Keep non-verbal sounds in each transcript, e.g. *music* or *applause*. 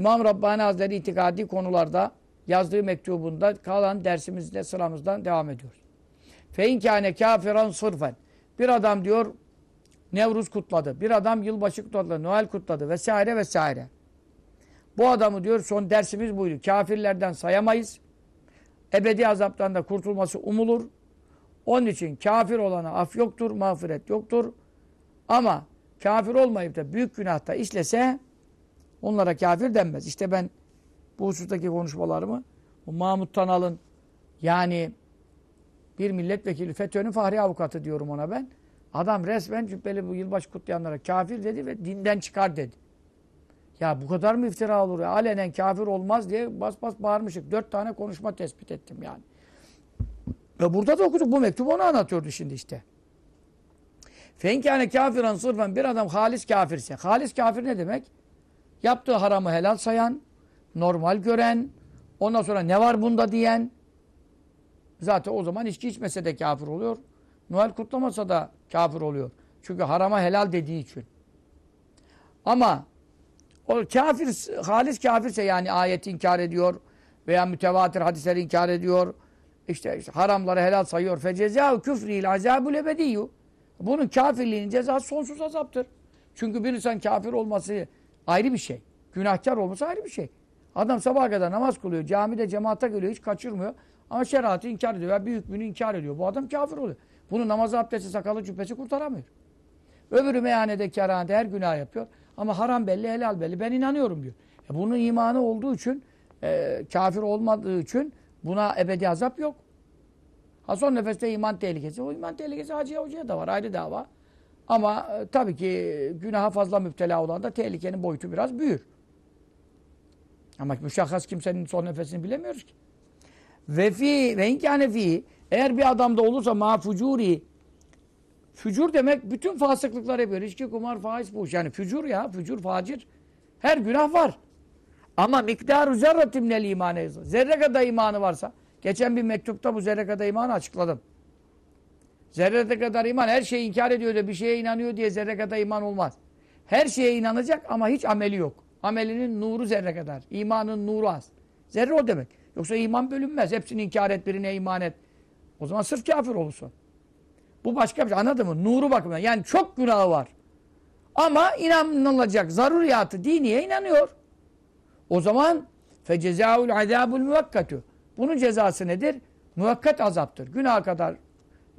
İmam Rabbani Hazretleri itikadi konularda yazdığı mektubunda kalan dersimizde sıramızdan devam ediyoruz. Fe inkâne kâfiran sırfen. Bir adam diyor Nevruz kutladı. Bir adam yılbaşı kutladı. Noel kutladı. Vesaire vesaire. Bu adamı diyor son dersimiz buydu. Kafirlerden sayamayız. Ebedi azaptan da kurtulması umulur. Onun için kafir olana af yoktur, mağfiret yoktur. Ama kafir olmayıp da büyük günahta işlese onlara kafir denmez. İşte ben bu husustaki konuşmalarımı o Mahmut Tanal'ın yani bir milletvekili FETÖ'nün fahri avukatı diyorum ona ben. Adam resmen cübbeli bu yılbaşı kutlayanlara kafir dedi ve dinden çıkar dedi. Ya bu kadar mı iftira olur? Ya? Alenen kafir olmaz diye bas bas bağırmışık. Dört tane konuşma tespit ettim yani. Ve burada da okuduk. Bu mektubu onu anlatıyordu şimdi işte. Fenkâne kafiran sırfen bir adam halis kafirse. Halis kafir ne demek? Yaptığı haramı helal sayan, normal gören, ondan sonra ne var bunda diyen. Zaten o zaman içki içmese de kafir oluyor. Noel kutlamasa da kafir oluyor. Çünkü harama helal dediği için. Ama o kafir, halis kafirse yani ayeti inkar ediyor veya mütevatir hadisleri inkar ediyor işte, işte haramları helal sayıyor. Fecezâhu küfrîl azâbul ebediyyû. Bunun kafirliğinin cezası sonsuz azaptır. Çünkü bir insan kafir olması ayrı bir şey. Günahkar olması ayrı bir şey. Adam sabaha kadar namaz kılıyor. Camide cemaate geliyor. Hiç kaçırmıyor. Ama şeriatı inkar ediyor. Veya büyük günü inkar ediyor. Bu adam kafir oluyor. Bunu namazı, abdesti, sakalı, cübbesi kurtaramıyor. Öbürü meyhanede, kerhanede her günah yapıyor. Ama haram belli, helal belli. Ben inanıyorum diyor. E bunun imanı olduğu için, e, kafir olmadığı için Buna ebedi azap yok. Ha son nefeste iman tehlikesi. O iman tehlikesi hacıya hocaya da var. Ayrı dava. Ama e, tabii ki günaha fazla müptela olan da tehlikenin boyutu biraz büyür. Ama müşahhas kimsenin son nefesini bilemiyoruz ki. Ve fi ve inkâne fi eğer bir adamda olursa ma fucuri fücur demek bütün fasıklıkları yapıyor. İçki, kumar, faiz, bu. Yani fücur ya, fücur, facir. Her günah var. Ama miktarı zerretim nel imane Zerre kadar imanı varsa. Geçen bir mektupta bu zerre kadar imanı açıkladım. Zerre kadar iman her şeyi inkar ediyor da bir şeye inanıyor diye zerre kadar iman olmaz. Her şeye inanacak ama hiç ameli yok. Amelinin nuru zerre kadar. İmanın nuru az. Zerre o demek. Yoksa iman bölünmez. Hepsini inkar et, birine iman et. O zaman sırf kafir olursun. Bu başka bir şey. Anladın mı? Nuru bakımından. Yani çok günahı var. Ama inanılacak zaruriyatı diniye inanıyor. O zaman fecezaul azabul muvakkatu. Bunun cezası nedir? Muvakkat azaptır. Günah kadar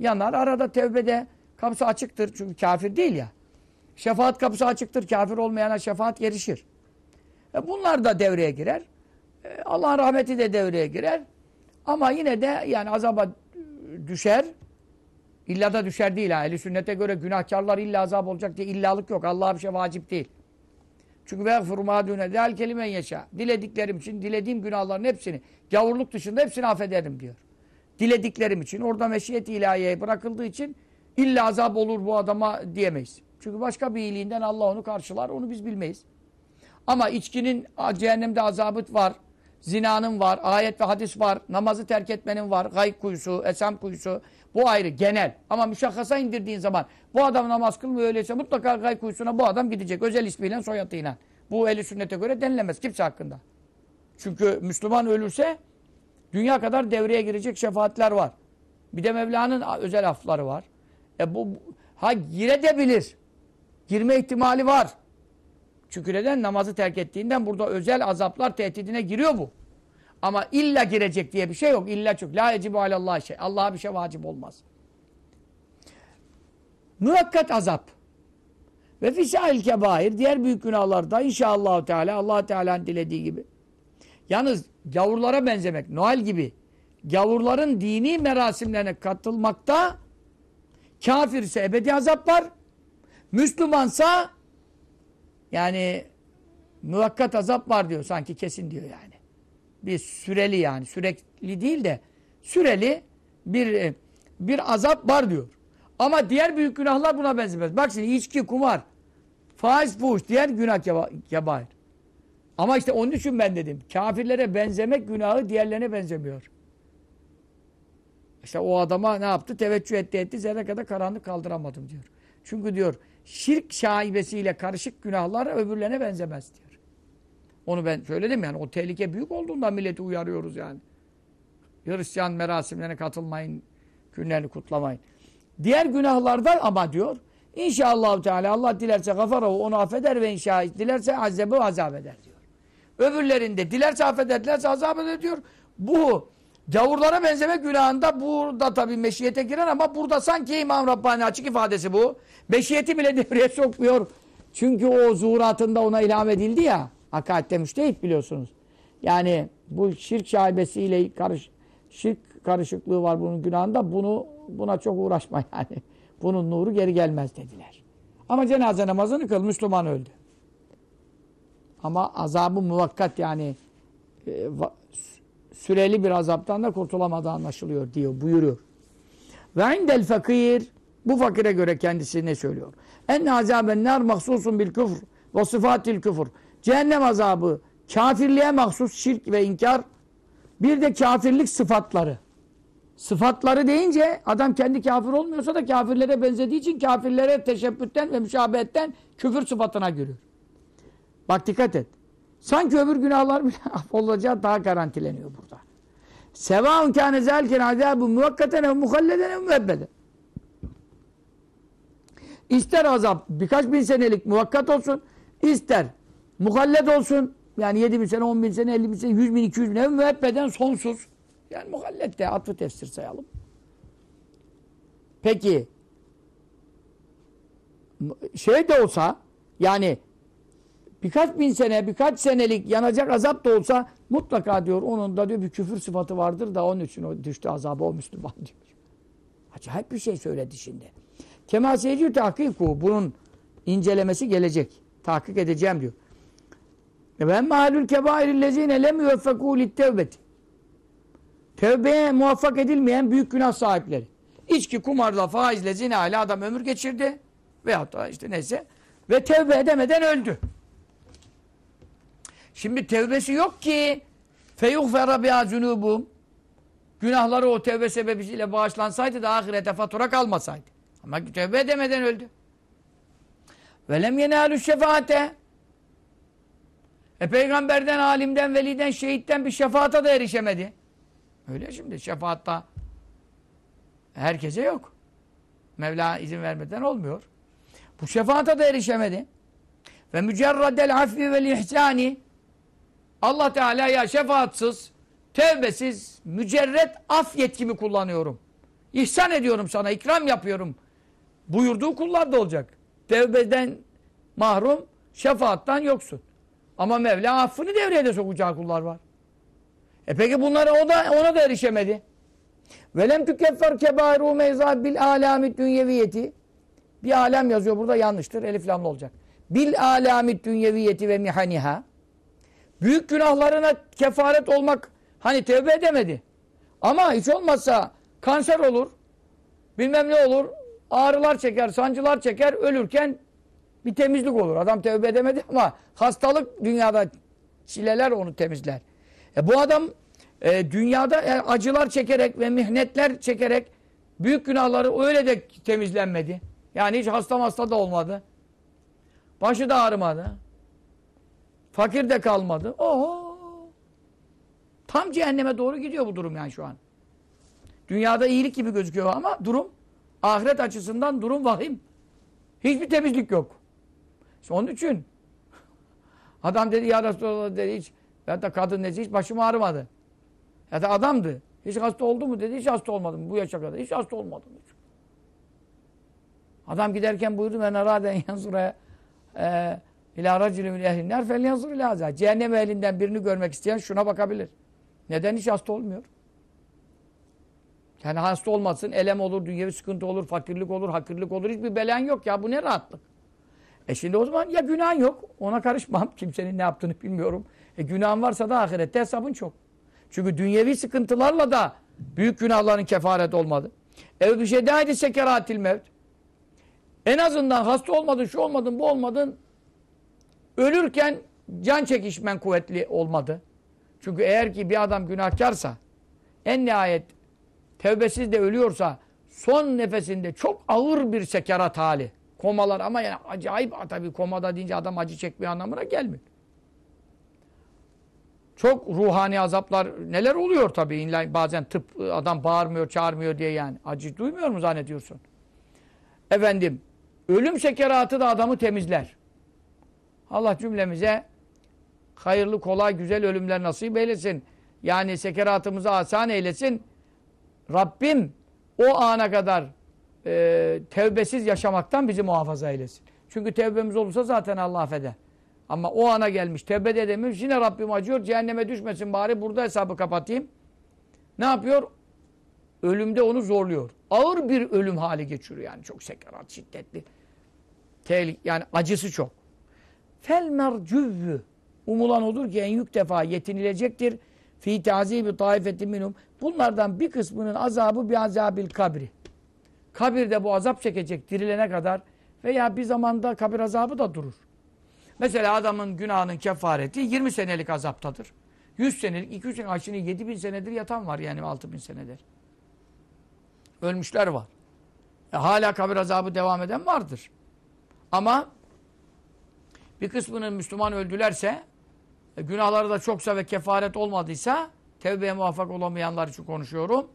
yanar. Arada tevbede kapısı açıktır. Çünkü kafir değil ya. Şefaat kapısı açıktır. Kafir olmayana şefaat erişir. E bunlar da devreye girer. E Allah'ın rahmeti de devreye girer. Ama yine de yani azaba düşer. İlla da düşer değil ha. Ehli sünnete göre günahkarlar illa azap olacak diye illalık yok. Allah'a bir şey vacip değil. Çünkü ve fırma düne del kelimen yaşa. Dilediklerim için dilediğim günahların hepsini gavurluk dışında hepsini affederim diyor. Dilediklerim için orada meşiyet ilahiyeye bırakıldığı için illa azap olur bu adama diyemeyiz. Çünkü başka bir iyiliğinden Allah onu karşılar. Onu biz bilmeyiz. Ama içkinin cehennemde azabı var. Zinanın var. Ayet ve hadis var. Namazı terk etmenin var. Gayb kuyusu, esam kuyusu. Bu ayrı genel. Ama müşakkasa indirdiğin zaman bu adam namaz kılmıyor öyleyse mutlaka gay kuyusuna bu adam gidecek. Özel ismiyle soyadıyla. Bu eli sünnete göre denilemez kimse hakkında. Çünkü Müslüman ölürse dünya kadar devreye girecek şefaatler var. Bir de Mevla'nın özel afları var. E bu ha girebilir. Girme ihtimali var. Çünkü neden? Namazı terk ettiğinden burada özel azaplar tehdidine giriyor bu. Ama illa girecek diye bir şey yok. İlla çok. La ecibu alallah şey. Allah'a bir şey vacip olmaz. Müvekkat azap. Ve fisail kebair. Diğer büyük günahlarda inşallah Teala Allah Teala'nın dilediği gibi. Yalnız gavurlara benzemek, Noel gibi gavurların dini merasimlerine katılmakta kafirse ebedi azap var. Müslümansa yani müvekkat azap var diyor. Sanki kesin diyor yani. Bir süreli yani. Sürekli değil de süreli bir bir azap var diyor. Ama diğer büyük günahlar buna benzemez. Bak şimdi içki, kumar, faiz, fuhuş, diğer günah kebair. Ama işte onun için ben dedim. Kafirlere benzemek günahı diğerlerine benzemiyor. İşte o adama ne yaptı? Teveccüh etti etti. Zerre kadar karanlık kaldıramadım diyor. Çünkü diyor şirk şaibesiyle karışık günahlar öbürlerine benzemez diyor. Onu ben söyledim yani. O tehlike büyük olduğundan milleti uyarıyoruz yani. Hristiyan merasimlerine katılmayın. Günlerini kutlamayın. Diğer günahlardan ama diyor İnşallah Teala Allah dilerse gafarahu onu affeder ve inşa dilerse azabı azap eder diyor. Öbürlerinde dilerse affeder, dilerse azap eder diyor. Bu gavurlara benzeme günahında burada tabii meşiyete girer ama burada sanki İmam Rabbani açık ifadesi bu. Meşiyeti bile *laughs* devreye sokmuyor. Çünkü o zuhuratında ona ilham edildi ya. Hakikatte müştehit biliyorsunuz. Yani bu şirk şaibesiyle karış, şirk karışıklığı var bunun günahında. Bunu buna çok uğraşma yani. *laughs* Bunun nuru geri gelmez dediler. Ama cenaze namazını kıl, Müslüman öldü. Ama azabı muvakkat yani e, süreli bir azaptan da kurtulamadığı anlaşılıyor diyor, buyuruyor. Ve indel fakir bu fakire göre kendisi ne söylüyor? En azaben nar mahsusun bil küfr ve sıfatil küfür. Cehennem azabı kafirliğe mahsus şirk ve inkar bir de kafirlik sıfatları. Sıfatları deyince adam kendi kafir olmuyorsa da kafirlere benzediği için kafirlere teşebbütten ve müşabehetten küfür sıfatına giriyor. Bak dikkat et. Sanki öbür günahlar bile *laughs* affolacağı daha garantileniyor burada. Sevaun kâne zelken azâbu muvakkaten ev muhalleden ev müebbeden. İster azap birkaç bin senelik muvakkat olsun, ister muhallet olsun, yani 7 bin sene, 10 bin sene, 50 bin sene, 100 bin, 200 bin ev müebbeden sonsuz. Yani muhallet de atfı tefsir sayalım. Peki şey de olsa yani birkaç bin sene, birkaç senelik yanacak azap da olsa mutlaka diyor onun da diyor bir küfür sıfatı vardır da onun için o düştü azabı o Müslüman *laughs* diyor. Acayip bir şey söyledi şimdi. Kemal Seyirci tahkiku bunun incelemesi gelecek. Tahkik edeceğim diyor. Ben mahalül kebairillezine lem yüveffekû littevbeti. Tevbeye muvaffak edilmeyen büyük günah sahipleri. İçki, kumarla, faizle, zina ile adam ömür geçirdi. Veyahut da işte neyse. Ve tevbe edemeden öldü. Şimdi tevbesi yok ki feyuhfera biha zunubum günahları o tevbe sebebiyle bağışlansaydı da ahirete fatura kalmasaydı. Ama tevbe edemeden öldü. Ve lem yenâlü şefaate e peygamberden, alimden, veliden, şehitten bir şefaata da erişemedi. Öyle şimdi şefaatta herkese yok. Mevla izin vermeden olmuyor. Bu şefaata da erişemedi. Ve mücerradel affi vel ihsani Allah Teala ya şefaatsız, tevbesiz, mücerret af yetkimi kullanıyorum. İhsan ediyorum sana, ikram yapıyorum. Buyurduğu kullar da olacak. Tevbeden mahrum, şefaattan yoksun. Ama Mevla affını devreye de sokacağı kullar var. E peki bunlara o da ona da erişemedi. Velem tükeffer kebairu meyza bil alami dünyeviyeti. Bir alem yazıyor burada yanlıştır. Elif lamlı olacak. Bil alami dünyeviyeti ve mihaniha. Büyük günahlarına kefaret olmak hani tevbe edemedi. Ama hiç olmazsa kanser olur. Bilmem ne olur. Ağrılar çeker, sancılar çeker. Ölürken bir temizlik olur. Adam tevbe edemedi ama hastalık dünyada çileler onu temizler. E bu adam e, dünyada e, acılar çekerek ve mihnetler çekerek büyük günahları öyle de temizlenmedi. Yani hiç hasta hasta da olmadı. Başı da ağrımadı. Fakir de kalmadı. Oho! Tam cehenneme doğru gidiyor bu durum yani şu an. Dünyada iyilik gibi gözüküyor ama durum ahiret açısından durum vahim. Hiçbir temizlik yok. İşte onun için *laughs* adam dedi ya Resulallah dedi hiç ben de kadın dedi hiç başım ağrımadı. Ya da adamdı. Hiç hasta oldu mu dedi. Hiç hasta olmadım bu yaşa kadar. Hiç hasta olmadım. Hiç. Adam giderken buyurdu men araden *laughs* yanzura e, ila racülü min ehlinler fel yanzur ila hazâ. Cehennem ehlinden birini görmek isteyen şuna bakabilir. Neden hiç hasta olmuyor? Yani hasta olmasın, elem olur, dünyevi sıkıntı olur, fakirlik olur, hakirlik olur. Hiçbir belen yok ya. Bu ne rahatlık? E şimdi o zaman ya günahın yok. Ona karışmam. *laughs* Kimsenin ne yaptığını bilmiyorum. E günahın varsa da ahirette hesabın çok. Çünkü dünyevi sıkıntılarla da büyük günahların kefaret olmadı. Ev bir şey daha sekeratil mevt. En azından hasta olmadın, şu olmadın, bu olmadın. Ölürken can çekişmen kuvvetli olmadı. Çünkü eğer ki bir adam günahkarsa en nihayet tevbesiz de ölüyorsa son nefesinde çok ağır bir sekerat hali. Komalar ama yani acayip tabii komada deyince adam acı çekmiyor anlamına gelmiyor. Çok ruhani azaplar neler oluyor tabii. Bazen tıp adam bağırmıyor, çağırmıyor diye yani. Acı duymuyor mu zannediyorsun? Efendim, ölüm sekeratı da adamı temizler. Allah cümlemize hayırlı, kolay, güzel ölümler nasip eylesin. Yani sekeratımızı asan eylesin. Rabbim o ana kadar e, tevbesiz yaşamaktan bizi muhafaza eylesin. Çünkü tevbemiz olursa zaten Allah affeder. Ama o ana gelmiş, tevbe de demiş, yine Rabbim acıyor, cehenneme düşmesin bari burada hesabı kapatayım. Ne yapıyor? Ölümde onu zorluyor. Ağır bir ölüm hali geçiriyor yani çok sekerat, şiddetli. Tehlik, yani acısı çok. Fel mercüvvü umulan odur ki en yük defa yetinilecektir. Fi tazibi taifetin minum. Bunlardan bir kısmının azabı bir azabil kabri. Kabirde bu azap çekecek dirilene kadar veya bir zamanda kabir azabı da durur. Mesela adamın günahının kefareti 20 senelik azaptadır. 100 senelik, 200 senelik, şimdi 7 bin senedir yatan var yani 6 bin senedir. Ölmüşler var. E, hala kabir azabı devam eden vardır. Ama bir kısmının Müslüman öldülerse e, günahları da çoksa ve kefaret olmadıysa tevbeye muvaffak olamayanlar için konuşuyorum.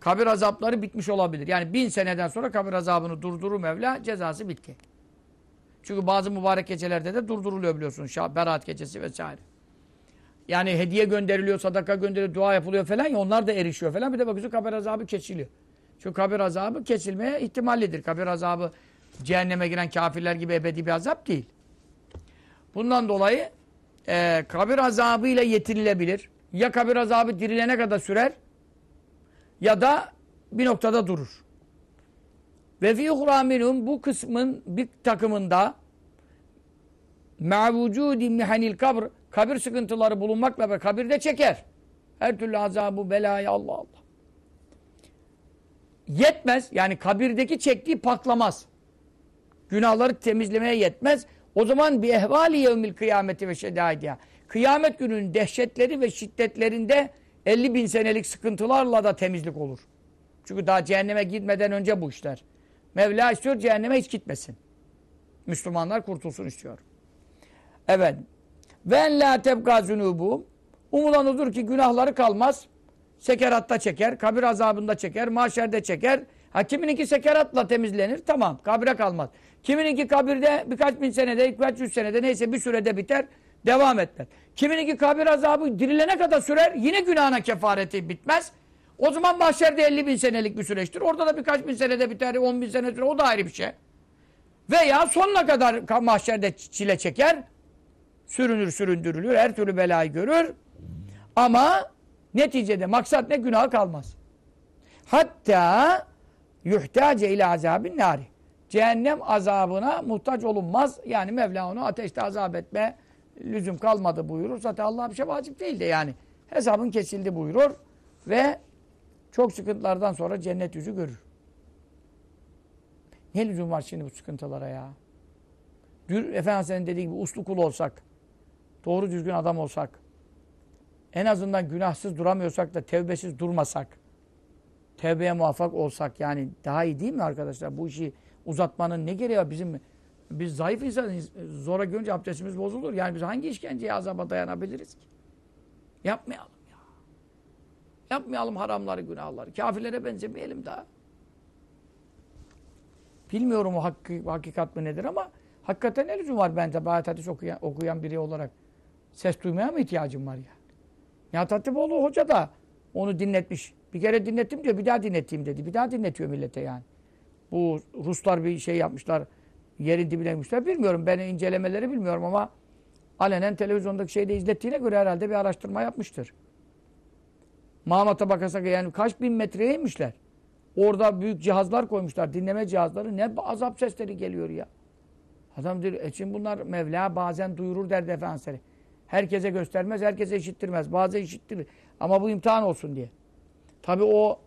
Kabir azapları bitmiş olabilir. Yani bin seneden sonra kabir azabını durdurur Mevla cezası bitti. Çünkü bazı mübarek gecelerde de durduruluyor biliyorsun. Şah, Berat gecesi vesaire. Yani hediye gönderiliyor, sadaka gönderiliyor, dua yapılıyor falan ya onlar da erişiyor falan. Bir de bakıyorsun kabir azabı kesiliyor. Çünkü kabir azabı kesilmeye ihtimallidir. Kabir azabı cehenneme giren kafirler gibi ebedi bir azap değil. Bundan dolayı e, kabir azabıyla yetinilebilir. Ya kabir azabı dirilene kadar sürer ya da bir noktada durur. Ve fi minhum bu kısmın bir takımında ma'vucudi mihanil kabr kabir sıkıntıları bulunmakla ve kabirde çeker. Her türlü azabı, belayı Allah Allah. Yetmez. Yani kabirdeki çektiği paklamaz. Günahları temizlemeye yetmez. O zaman bir ehvali yevmil kıyameti ve şedaidiya. Kıyamet gününün dehşetleri ve şiddetlerinde 50 bin senelik sıkıntılarla da temizlik olur. Çünkü daha cehenneme gitmeden önce bu işler. Mevla istiyor cehenneme hiç gitmesin. Müslümanlar kurtulsun istiyor. Evet. Ve en la tebka zunubu. Umulan odur ki günahları kalmaz. Sekeratta çeker, kabir azabında çeker, mahşerde çeker. Ha kimininki sekeratla temizlenir, tamam, kabire kalmaz. Kimininki kabirde birkaç bin senede, birkaç yüz senede neyse bir sürede biter, devam etmez. Kimininki kabir azabı dirilene kadar sürer, yine günahına kefareti bitmez. O zaman mahşerde 50 bin senelik bir süreçtir. Orada da birkaç bin senede biter, 10 bin senedir, o da ayrı bir şey. Veya sonuna kadar mahşerde çile çeker, sürünür süründürülür, her türlü belayı görür. Ama neticede maksat ne? Günah kalmaz. Hatta yuhtace ile azabin nari. Cehennem azabına muhtaç olunmaz. Yani Mevla onu ateşte azap etme lüzum kalmadı buyurur. Zaten Allah bir şey vacip değil de yani. Hesabın kesildi buyurur. Ve çok sıkıntılardan sonra cennet yüzü görür. Ne lüzum var şimdi bu sıkıntılara ya? Dür, Efendimiz'in dediği gibi uslu kul olsak, doğru düzgün adam olsak, en azından günahsız duramıyorsak da tevbesiz durmasak, tevbeye muvaffak olsak yani daha iyi değil mi arkadaşlar? Bu işi uzatmanın ne gereği var? Bizim biz zayıf insanız. Zora görünce abdestimiz bozulur. Yani biz hangi işkenceye azaba dayanabiliriz ki? Yapmayalım ya. Yapmayalım haramları, günahları. Kafirlere benzemeyelim daha. Bilmiyorum o hakkı, hakikat mı nedir ama hakikaten ne lüzum var bende bayat hadis okuyan, okuyan biri olarak. Ses duymaya mı ihtiyacım var yani? Nihat Hatipoğlu hoca da onu dinletmiş. Bir kere dinlettim diyor bir daha dinleteyim dedi. Bir daha dinletiyor millete yani. Bu Ruslar bir şey yapmışlar. Yerin dibine inmişler. Bilmiyorum ben incelemeleri bilmiyorum ama alenen televizyondaki şeyde izlettiğine göre herhalde bir araştırma yapmıştır. Mahmut'a bakasak yani kaç bin metreye inmişler. Orada büyük cihazlar koymuşlar. Dinleme cihazları. Ne azap sesleri geliyor ya. Adam diyor, e bunlar Mevla bazen duyurur der defansları. Herkese göstermez, herkese işittirmez. Bazen işittirir. Ama bu imtihan olsun diye. Tabi o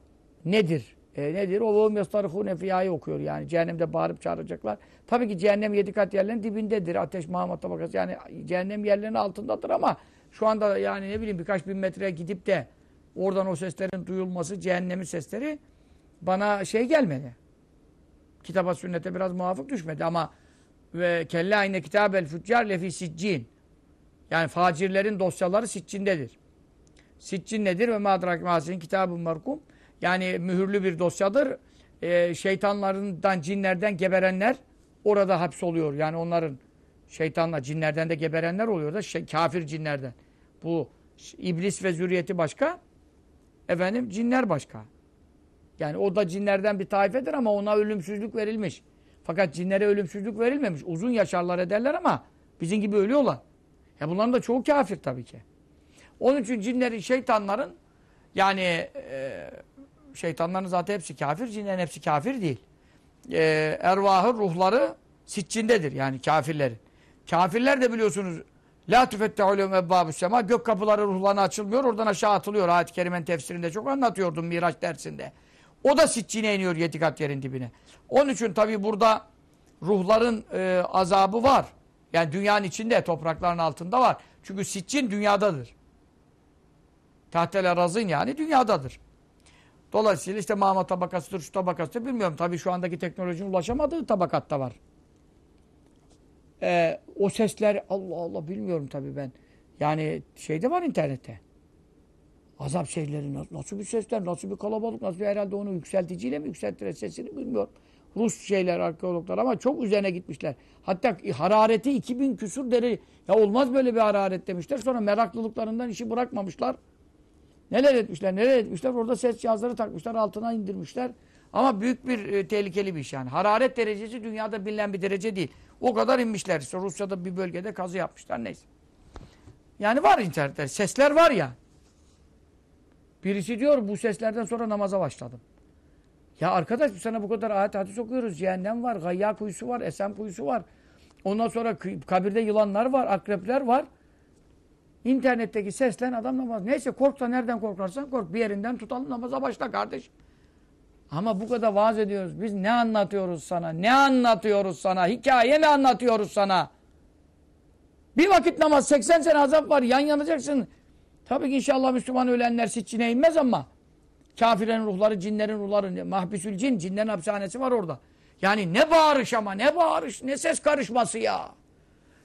nedir? E, nedir? O vehum yastarihune fiyayı okuyor. Yani cehennemde bağırıp çağıracaklar. Tabii ki cehennem yedi kat yerlerin dibindedir. Ateş Muhammed tabakası. Yani cehennem yerlerinin altındadır ama şu anda yani ne bileyim birkaç bin metreye gidip de oradan o seslerin duyulması, cehennemin sesleri bana şey gelmedi. Kitaba sünnete biraz muvafık düşmedi ama ve kelle ayne kitabel füccar lefi siccin. Yani facirlerin dosyaları siccindedir. Siccin nedir? Ve madrak masin kitabun markum. Yani mühürlü bir dosyadır. Ee, şeytanlarından, cinlerden geberenler orada hapsoluyor. Yani onların şeytanla, cinlerden de geberenler oluyor da şey, kafir cinlerden. Bu iblis ve zürriyeti başka. Efendim cinler başka. Yani o da cinlerden bir taifedir ama ona ölümsüzlük verilmiş. Fakat cinlere ölümsüzlük verilmemiş. Uzun yaşarlar ederler ama bizim gibi ölüyorlar. Ya bunların da çoğu kafir tabii ki. Onun için cinlerin, şeytanların yani e, şeytanların zaten hepsi kafir, cinlerin hepsi kafir değil. E, ervahı, ruhları siccindedir yani kafirlerin. Kafirler de biliyorsunuz La tüfette'ulûm ebbâbü sema gök kapıları ruhlarına açılmıyor, oradan aşağı atılıyor. Ayet-i Kerime'nin tefsirinde çok anlatıyordum Miraç dersinde. O da siccine iniyor yedi kat yerin dibine. Onun için tabi burada ruhların e, azabı var. Yani dünyanın içinde, toprakların altında var. Çünkü siccin dünyadadır. Tahtel arazın yani dünyadadır. Dolayısıyla işte mama tabakasıdır, şu tabakasıdır bilmiyorum. Tabii şu andaki teknolojinin ulaşamadığı tabakatta var. Ee, o sesler Allah Allah bilmiyorum tabii ben. Yani şeyde var internette. Azap şeyleri nasıl bir sesler, nasıl bir kalabalık, nasıl bir herhalde onu yükselticiyle mi yükselttiler sesini bilmiyorum. Rus şeyler, arkeologlar ama çok üzerine gitmişler. Hatta harareti 2000 küsur derece. Ya olmaz böyle bir hararet demişler. Sonra meraklılıklarından işi bırakmamışlar. Neler etmişler, neler etmişler. Orada ses cihazları takmışlar, altına indirmişler. Ama büyük bir e, tehlikeli bir iş yani. Hararet derecesi dünyada bilinen bir derece değil. O kadar inmişler. İşte Rusya'da bir bölgede kazı yapmışlar. Neyse. Yani var internette. Sesler var ya. Birisi diyor bu seslerden sonra namaza başladım. Ya arkadaş biz sana bu kadar ayet hadis okuyoruz. Cehennem var, gayya kuyusu var, esen kuyusu var. Ondan sonra kabirde yılanlar var, akrepler var. İnternetteki seslen adam namaz. Neyse korksa nereden korkarsan kork. Bir yerinden tutalım namaza başla kardeş. Ama bu kadar vaaz ediyoruz. Biz ne anlatıyoruz sana? Ne anlatıyoruz sana? Hikaye mi anlatıyoruz sana? Bir vakit namaz 80 sene azap var. Yan yanacaksın. Tabii ki inşallah Müslüman ölenler siccine inmez ama kafirin ruhları, cinlerin ruhları, mahbisül cin, cinlerin hapishanesi var orada. Yani ne bağırış ama ne bağırış, ne ses karışması ya.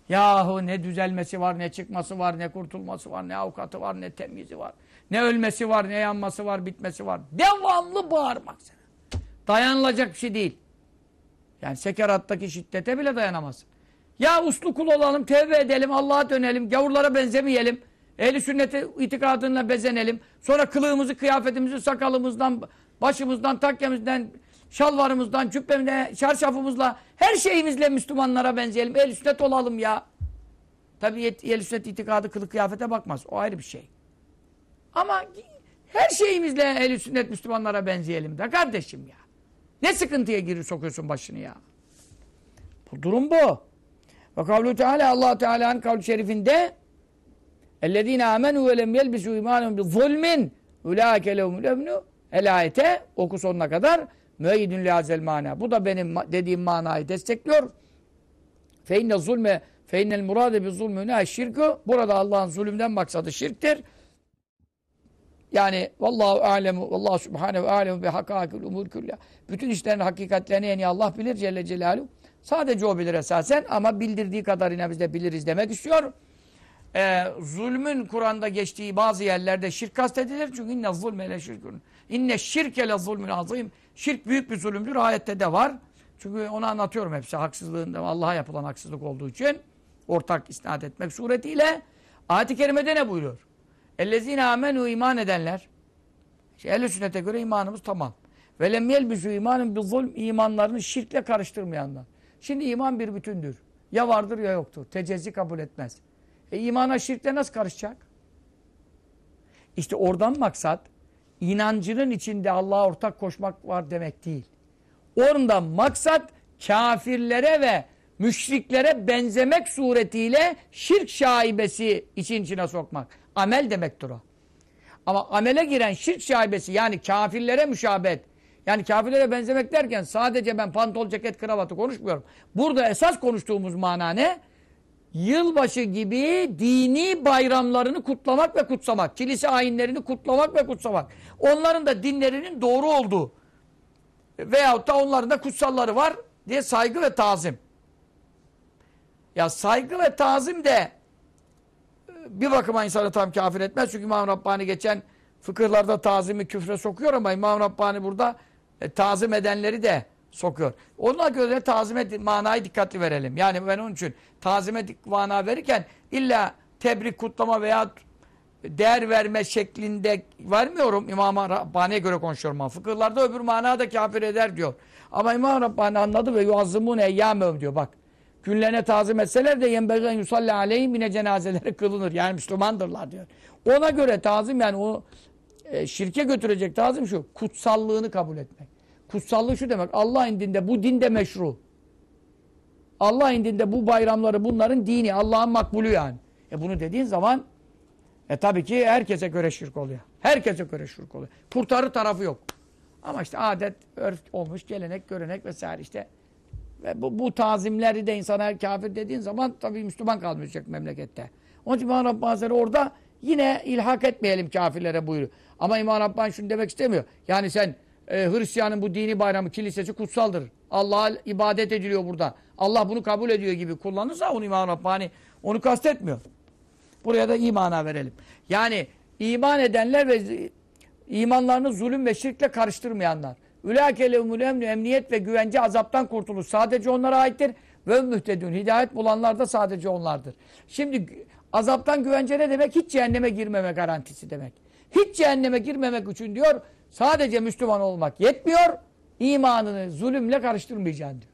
Yahu ne düzelmesi var, ne çıkması var, ne kurtulması var, ne avukatı var, ne temizi var. Ne ölmesi var, ne yanması var, bitmesi var. Devamlı bağırmak sana. Dayanılacak bir şey değil. Yani sekerattaki şiddete bile dayanamazsın. Ya uslu kul olalım, tevbe edelim, Allah'a dönelim, gavurlara benzemeyelim. Ehli sünnete itikadına bezenelim. Sonra kılığımızı, kıyafetimizi, sakalımızdan, başımızdan, takkemizden, şalvarımızdan, cübbemizden, çarşafımızla, her şeyimizle Müslümanlara benzeyelim. Ehli sünnet olalım ya. Tabi ehli sünnet itikadı kılık kıyafete bakmaz. O ayrı bir şey. Ama her şeyimizle ehli sünnet Müslümanlara benzeyelim de kardeşim ya. Ne sıkıntıya girir sokuyorsun başını ya. Bu durum bu. Ve kavlu Teala Allah Teala'nın kavlu şerifinde اَلَّذ۪ينَ آمَنُوا وَلَمْ يَلْبِسُوا اِمَانُهُمْ بِظُلْمٍ اُولَٰئِكَ لَهُمُ الْاَمْنُ El ayete oku sonuna kadar müeyyidün lihazel mana. Bu da benim dediğim manayı destekliyor. Feinne zulme feinnel murade bi zulmüne şirku. Burada Allah'ın zulümden maksadı şirktir. Yani vallahu alemu vallahu subhanehu alemu bi hakakil umur kullah. Bütün işlerin hakikatlerini en iyi Allah bilir Celle Celaluhu. Sadece o bilir esasen ama bildirdiği kadarıyla biz de biliriz demek istiyor. Ee, zulmün Kur'an'da geçtiği bazı yerlerde şirk kastedilir. Çünkü inne zulme le şirkun. İnne şirke le zulmün azim. Şirk büyük bir zulümdür. Ayette de var. Çünkü onu anlatıyorum hepsi. Haksızlığında Allah'a yapılan haksızlık olduğu için ortak isnat etmek suretiyle ayet-i kerimede ne buyuruyor? Ellezine amenu iman edenler Ehl-i sünnete göre imanımız tamam. Ve lem yelbisu imanın bir zulm imanlarını şirkle karıştırmayanlar. Şimdi iman bir bütündür. Ya vardır ya yoktur. Tecezzi kabul etmez. E imana şirkle nasıl karışacak? İşte oradan maksat inancının içinde Allah'a ortak koşmak var demek değil. Oradan maksat kafirlere ve müşriklere benzemek suretiyle şirk şaibesi için içine sokmak. Amel demektir o. Ama amele giren şirk şaibesi yani kafirlere müşabet. Yani kafirlere benzemek derken sadece ben pantol, ceket, kravatı konuşmuyorum. Burada esas konuştuğumuz mana ne? Yılbaşı gibi dini bayramlarını kutlamak ve kutsamak. Kilise ayinlerini kutlamak ve kutsamak. Onların da dinlerinin doğru olduğu veyahut da onların da kutsalları var diye saygı ve tazim. Ya saygı ve tazim de bir bakıma insanı tam kafir etmez. Çünkü İmam Rabbani geçen fıkıhlarda tazimi küfre sokuyor ama İmam Rabbani burada e, tazim edenleri de sokuyor. Ona göre tazime manayı dikkatli verelim. Yani ben onun için tazime mana verirken illa tebrik, kutlama veya değer verme şeklinde vermiyorum. İmam Rabbani'ye göre konuşuyorum. Ben. Fıkıhlarda öbür manada kafir eder diyor. Ama İmam Rabbani anladı ve yuazzımûne eyyâmehum diyor. Bak günlerine tazim etseler de yenbegen yusalli aleyhim yine cenazeleri *laughs* kılınır. Yani Müslümandırlar diyor. Ona göre tazim yani o e, şirke götürecek tazim şu. Kutsallığını kabul etmek. Kutsallığı şu demek. Allah indinde bu dinde meşru. Allah indinde bu bayramları bunların dini. Allah'ın makbulü yani. E bunu dediğin zaman e tabii ki herkese göre şirk oluyor. Herkese göre şirk oluyor. Kurtarı tarafı yok. Ama işte adet, örf olmuş, gelenek, görenek vesaire işte. Ve bu, bu tazimleri de insana kafir dediğin zaman tabii Müslüman kalmayacak memlekette. Onun için İmam Rabbani Hazretleri orada yine ilhak etmeyelim kafirlere buyuruyor. Ama İmam Rabbani şunu demek istemiyor. Yani sen e, Hristiyanın bu dini bayramı kilisesi kutsaldır. Allah'a ibadet ediliyor burada. Allah bunu kabul ediyor gibi kullanırsa onu İmam Rabbani onu kastetmiyor. Buraya da imana verelim. Yani iman edenler ve imanlarını zulüm ve şirkle karıştırmayanlar. Ülâke lehumul emnü emniyet ve güvence azaptan kurtuluş. Sadece onlara aittir. Ve mühtedün. Hidayet bulanlar da sadece onlardır. Şimdi azaptan güvence ne demek? Hiç cehenneme girmeme garantisi demek. Hiç cehenneme girmemek için diyor sadece Müslüman olmak yetmiyor. İmanını zulümle karıştırmayacaksın diyor.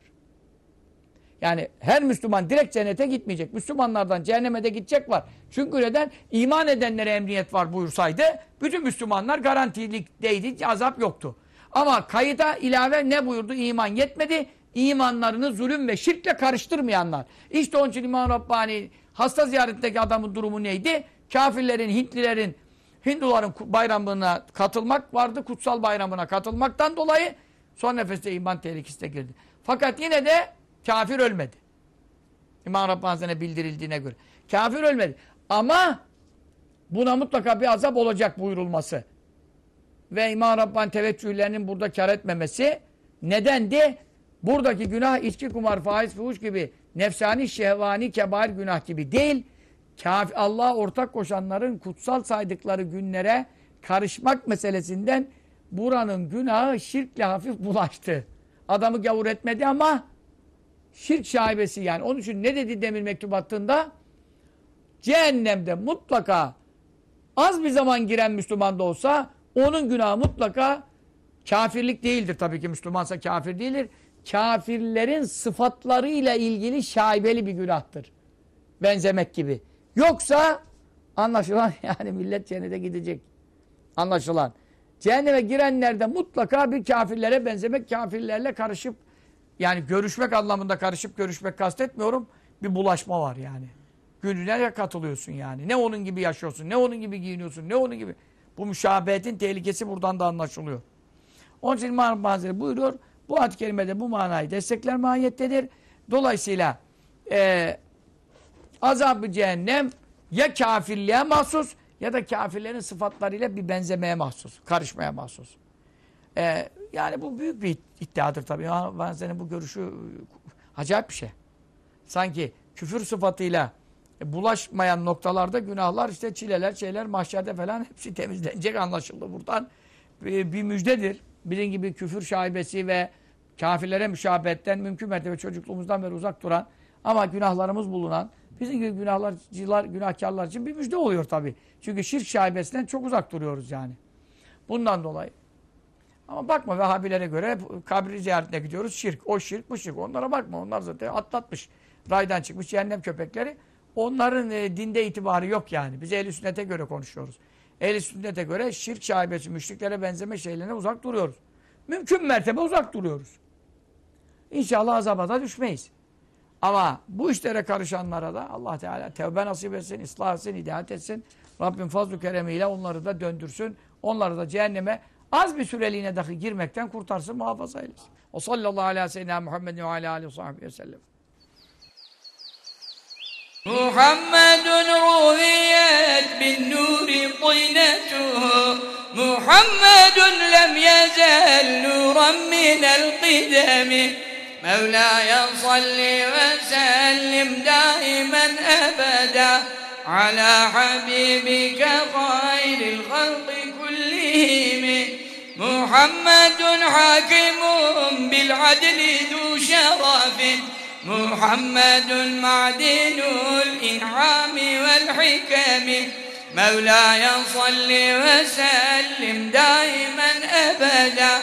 Yani her Müslüman direkt cennete gitmeyecek. Müslümanlardan cehenneme de gidecek var. Çünkü neden? İman edenlere emniyet var buyursaydı bütün Müslümanlar garantilikteydi, azap yoktu. Ama kayıda ilave ne buyurdu? İman yetmedi. İmanlarını zulüm ve şirkle karıştırmayanlar. İşte onun için İmam Rabbani hasta ziyaretindeki adamın durumu neydi? Kafirlerin, Hintlilerin, Hinduların bayramına katılmak vardı. Kutsal bayramına katılmaktan dolayı son nefeste iman tehlikesine girdi. Fakat yine de kafir ölmedi. İmam Rabbani'ne bildirildiğine göre. Kafir ölmedi. Ama buna mutlaka bir azap olacak buyurulması. Ve İmam Rabbani teveccühlerinin burada kar etmemesi nedendi? Buradaki günah içki, kumar, faiz, fuhuş gibi nefsani, şehvani, kebair günah gibi değil. Allah'a ortak koşanların kutsal saydıkları günlere karışmak meselesinden buranın günahı şirkle hafif bulaştı. Adamı gavur etmedi ama şirk şaibesi yani. Onun için ne dedi demir mektubattığında? Cehennemde mutlaka az bir zaman giren Müslüman da olsa onun günahı mutlaka kafirlik değildir. Tabii ki Müslümansa kafir değildir. Kafirlerin sıfatlarıyla ilgili şaibeli bir günahtır. Benzemek gibi. Yoksa anlaşılan *laughs* yani millet cennete gidecek. Anlaşılan. Cehenneme girenlerde mutlaka bir kafirlere benzemek, kafirlerle karışıp yani görüşmek anlamında karışıp görüşmek kastetmiyorum. Bir bulaşma var yani. Gününe katılıyorsun yani. Ne onun gibi yaşıyorsun, ne onun gibi giyiniyorsun, ne onun gibi. Bu müşabehetin tehlikesi buradan da anlaşılıyor. Onun için İmam Hazretleri buyuruyor. Bu ad kerimede bu manayı destekler mahiyettedir. Dolayısıyla e, azab-ı cehennem ya kafirliğe mahsus ya da kafirlerin sıfatlarıyla bir benzemeye mahsus. Karışmaya mahsus. E, yani bu büyük bir iddiadır tabii. Bazen bu görüşü acayip bir şey. Sanki küfür sıfatıyla bulaşmayan noktalarda günahlar işte çileler şeyler mahşerde falan hepsi temizlenecek anlaşıldı buradan. Bir müjdedir. Bizim gibi küfür şaibesi ve kafirlere müşabehetten mümkün mertebe çocukluğumuzdan beri uzak duran ama günahlarımız bulunan bizim gibi günahlarcılar, günahkarlar için bir müjde oluyor tabii. Çünkü şirk şaibesinden çok uzak duruyoruz yani. Bundan dolayı. Ama bakma Vehhabilere göre kabri ziyaretine gidiyoruz. Şirk. O şirk, bu şirk. Onlara bakma. Onlar zaten atlatmış. Raydan çıkmış cehennem köpekleri. Onların e, dinde itibarı yok yani. Biz ehl sünnete göre konuşuyoruz. ehl sünnete göre şirk şaibesi, müşriklere benzeme şeylerine uzak duruyoruz. Mümkün mertebe uzak duruyoruz. İnşallah azaba da düşmeyiz. Ama bu işlere karışanlara da Allah Teala tevbe nasip etsin, ıslah etsin, hidayet etsin. Rabbim fazl-ı keremiyle onları da döndürsün. Onları da cehenneme az bir süreliğine dahi girmekten kurtarsın, muhafaza eylesin. O sallallahu aleyhi ve sellem Muhammed ve aleyhi sahibi ve sellem. Muhammedun ruviyet bin nuri tıynatuhu Muhammedun lem yezel nuran minel kidemi مولاي صل وسلم دائما أبدا على حبيبك خير الخلق كلهم. محمد حاكم بالعدل ذو شرف. محمد معدن الإنعام والحكم. مولاي صل وسلم دائما أبدا